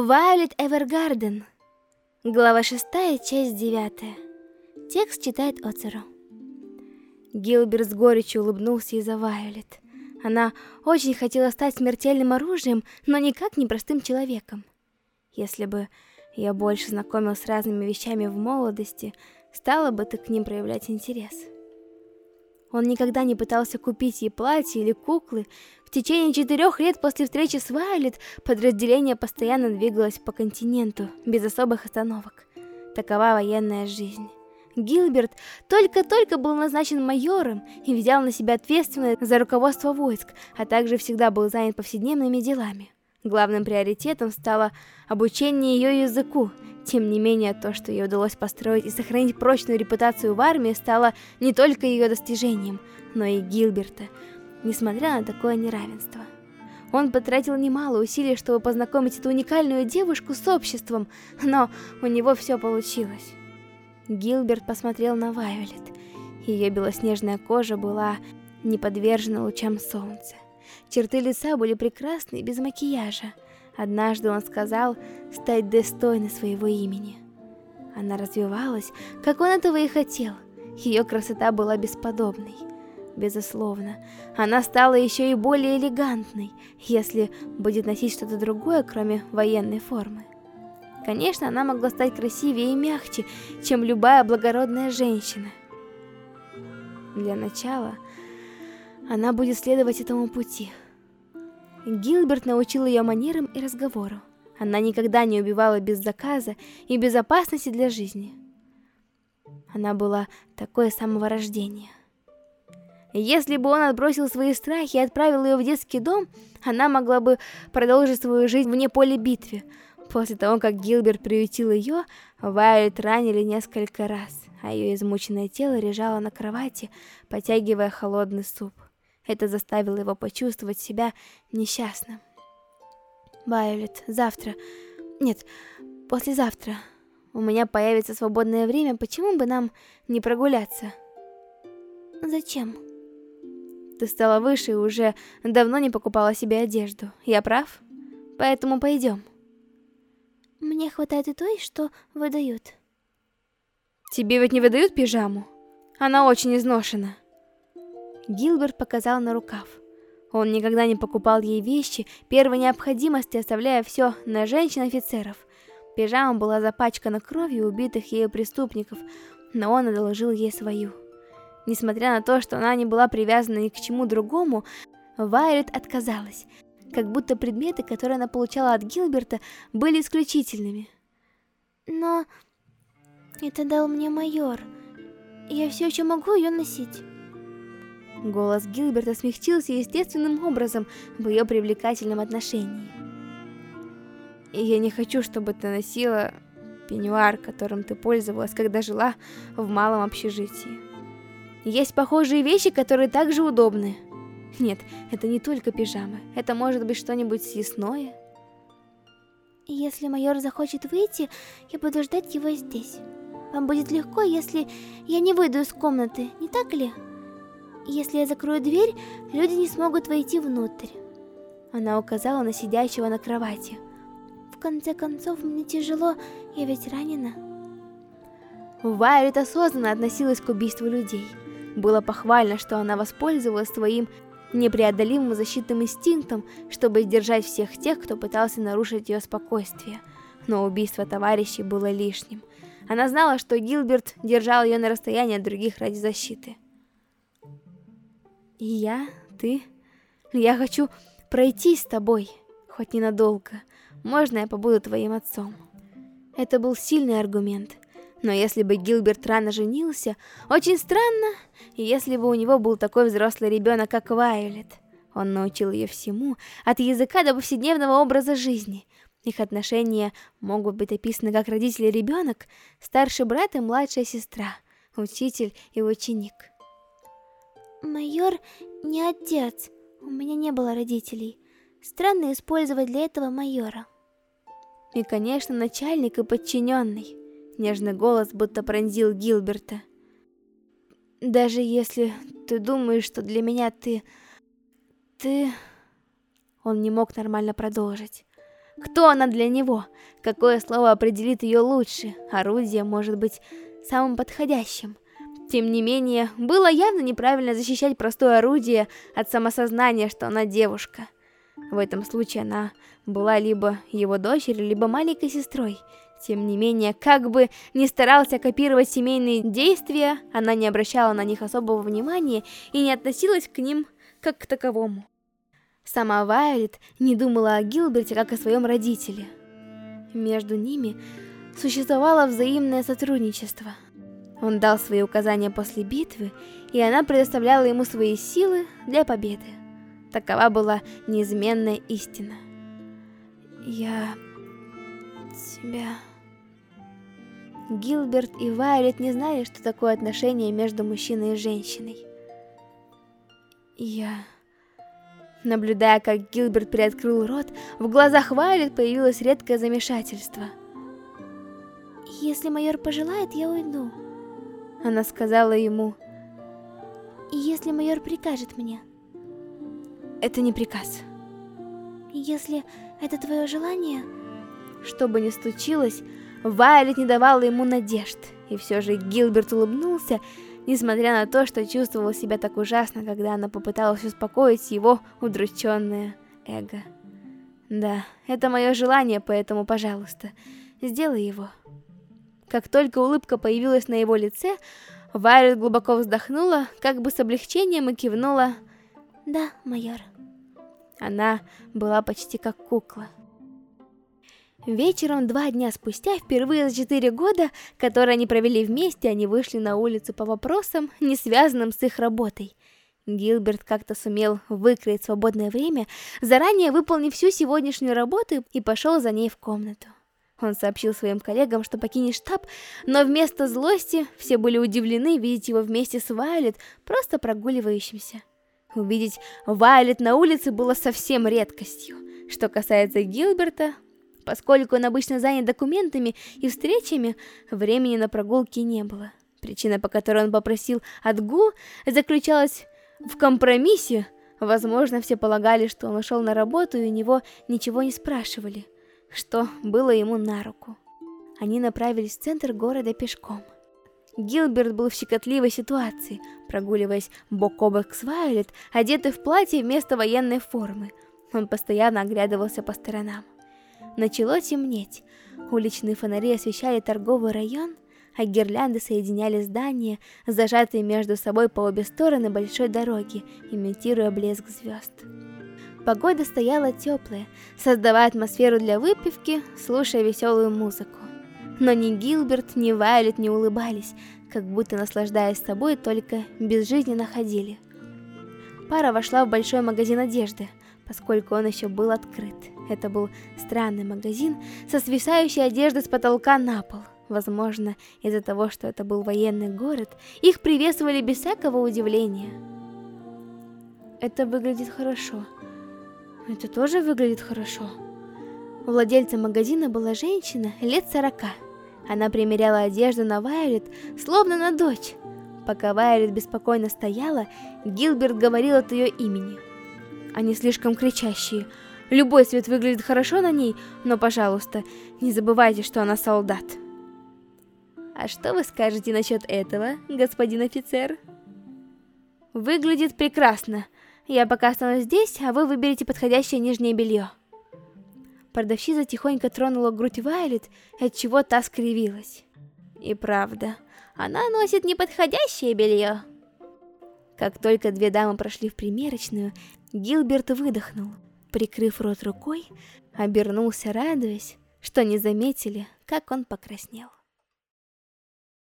Вайолет Эвергарден. Глава 6, часть 9. Текст читает Оцеру. Гилберт с горечью улыбнулся из-за Вайолет. Она очень хотела стать смертельным оружием, но никак не простым человеком. Если бы я больше знакомил с разными вещами в молодости, стала бы ты к ним проявлять интерес. Он никогда не пытался купить ей платье или куклы. В течение четырех лет после встречи с Вайлет подразделение постоянно двигалось по континенту, без особых остановок. Такова военная жизнь. Гилберт только-только был назначен майором и взял на себя ответственность за руководство войск, а также всегда был занят повседневными делами. Главным приоритетом стало обучение ее языку. Тем не менее, то, что ей удалось построить и сохранить прочную репутацию в армии, стало не только ее достижением, но и Гилберта, несмотря на такое неравенство. Он потратил немало усилий, чтобы познакомить эту уникальную девушку с обществом, но у него все получилось. Гилберт посмотрел на Вайолет. Ее белоснежная кожа была не подвержена лучам солнца. Черты лица были прекрасны без макияжа. Однажды он сказал стать достойной своего имени. Она развивалась, как он этого и хотел. Ее красота была бесподобной. Безусловно, она стала еще и более элегантной, если будет носить что-то другое, кроме военной формы. Конечно, она могла стать красивее и мягче, чем любая благородная женщина. Для начала, она будет следовать этому пути. Гилберт научил ее манерам и разговору. Она никогда не убивала без заказа и безопасности для жизни. Она была такое с самого рождения. Если бы он отбросил свои страхи и отправил ее в детский дом, она могла бы продолжить свою жизнь вне поля битвы. После того, как Гилберт приютил ее, Вайолет ранили несколько раз, а ее измученное тело лежало на кровати, потягивая холодный суп. Это заставило его почувствовать себя несчастным. Вайолет, завтра... Нет, послезавтра. У меня появится свободное время, почему бы нам не прогуляться? Зачем? Ты стала выше и уже давно не покупала себе одежду. Я прав? Поэтому пойдем. Мне хватает и той, что выдают. Тебе ведь не выдают пижаму? Она очень изношена. Гилберт показал на рукав. Он никогда не покупал ей вещи первой необходимости, оставляя все на женщин-офицеров. Пижама была запачкана кровью убитых ею преступников, но он одолжил ей свою. Несмотря на то, что она не была привязана ни к чему другому, Вайолет отказалась, как будто предметы, которые она получала от Гилберта, были исключительными. Но это дал мне майор. Я все еще могу ее носить. Голос Гилберта смягчился естественным образом в ее привлекательном отношении. Я не хочу, чтобы ты носила пеньюар, которым ты пользовалась, когда жила в малом общежитии. Есть похожие вещи, которые также удобны. Нет, это не только пижама. Это может быть что-нибудь съестное. Если майор захочет выйти, я буду ждать его здесь. Вам будет легко, если я не выйду из комнаты, не так ли? Если я закрою дверь, люди не смогут войти внутрь. Она указала на сидящего на кровати. В конце концов, мне тяжело, я ведь ранена. Вайолет осознанно относилась к убийству людей. Было похвально, что она воспользовалась своим непреодолимым защитным инстинктом, чтобы сдержать всех тех, кто пытался нарушить ее спокойствие. Но убийство товарищей было лишним. Она знала, что Гилберт держал ее на расстоянии от других ради защиты. И я, ты, я хочу пройти с тобой, хоть ненадолго. Можно я побуду твоим отцом? Это был сильный аргумент. Но если бы Гилберт рано женился, очень странно, если бы у него был такой взрослый ребенок, как Вайолет. Он научил ее всему, от языка до повседневного образа жизни. Их отношения могут быть описаны как родитель и ребенок, старший брат и младшая сестра, учитель и ученик. Майор не отец. У меня не было родителей. Странно использовать для этого майора. И, конечно, начальник и подчиненный. Нежный голос будто пронзил Гилберта. Даже если ты думаешь, что для меня ты... Ты... Он не мог нормально продолжить. Кто она для него? Какое слово определит ее лучше? Орудие может быть самым подходящим. Тем не менее, было явно неправильно защищать простое орудие от самосознания, что она девушка. В этом случае она была либо его дочерью, либо маленькой сестрой. Тем не менее, как бы ни старался копировать семейные действия, она не обращала на них особого внимания и не относилась к ним как к таковому. Сама Вайолет не думала о Гилберте как о своем родителе. Между ними существовало взаимное сотрудничество. Он дал свои указания после битвы, и она предоставляла ему свои силы для победы. Такова была неизменная истина. Я... тебя... Гилберт и Вайолет не знали, что такое отношение между мужчиной и женщиной. Я... Наблюдая, как Гилберт приоткрыл рот, в глазах Вайолет появилось редкое замешательство. «Если майор пожелает, я уйду», — она сказала ему. «Если майор прикажет мне». «Это не приказ». «Если это твое желание...» Что бы ни случилось, Вайолет не давала ему надежд, и все же Гилберт улыбнулся, несмотря на то, что чувствовал себя так ужасно, когда она попыталась успокоить его удрученное эго. Да, это мое желание, поэтому, пожалуйста, сделай его. Как только улыбка появилась на его лице, Вайолет глубоко вздохнула, как бы с облегчением и кивнула «Да, майор». Она была почти как кукла. Вечером, два дня спустя, впервые за четыре года, которые они провели вместе, они вышли на улицу по вопросам, не связанным с их работой. Гилберт как-то сумел выкроить свободное время, заранее выполнив всю сегодняшнюю работу и пошел за ней в комнату. Он сообщил своим коллегам, что покинет штаб, но вместо злости все были удивлены видеть его вместе с Вайлет, просто прогуливающимся. Увидеть Вайлет на улице было совсем редкостью. Что касается Гилберта, Поскольку он обычно занят документами и встречами, времени на прогулки не было. Причина, по которой он попросил Адгу, заключалась в компромиссе. Возможно, все полагали, что он ушел на работу и у него ничего не спрашивали, что было ему на руку. Они направились в центр города пешком. Гилберт был в щекотливой ситуации, прогуливаясь бок о бок с Вайолет, одетый в платье вместо военной формы. Он постоянно оглядывался по сторонам. Начало темнеть. Уличные фонари освещали торговый район, а гирлянды соединяли здания, зажатые между собой по обе стороны большой дороги, имитируя блеск звезд. Погода стояла теплая, создавая атмосферу для выпивки, слушая веселую музыку. Но ни Гилберт, ни Вайлет не улыбались, как будто наслаждаясь собой, только безжизненно ходили. Пара вошла в большой магазин одежды, поскольку он еще был открыт. Это был странный магазин со свисающей одеждой с потолка на пол. Возможно, из-за того, что это был военный город, их приветствовали без всякого удивления. Это выглядит хорошо. Это тоже выглядит хорошо. Владельцем магазина была женщина лет сорока. Она примеряла одежду на Вайолет, словно на дочь. Пока Вайолет беспокойно стояла, Гилберт говорил от ее имени. Они слишком кричащие, Любой цвет выглядит хорошо на ней, но, пожалуйста, не забывайте, что она солдат. А что вы скажете насчет этого, господин офицер? Выглядит прекрасно. Я пока останусь здесь, а вы выберете подходящее нижнее белье. Продавщица тихонько тронула грудь Вайлет, отчего та скривилась. И правда, она носит неподходящее белье. Как только две дамы прошли в примерочную, Гилберт выдохнул прикрыв рот рукой, обернулся, радуясь, что не заметили, как он покраснел.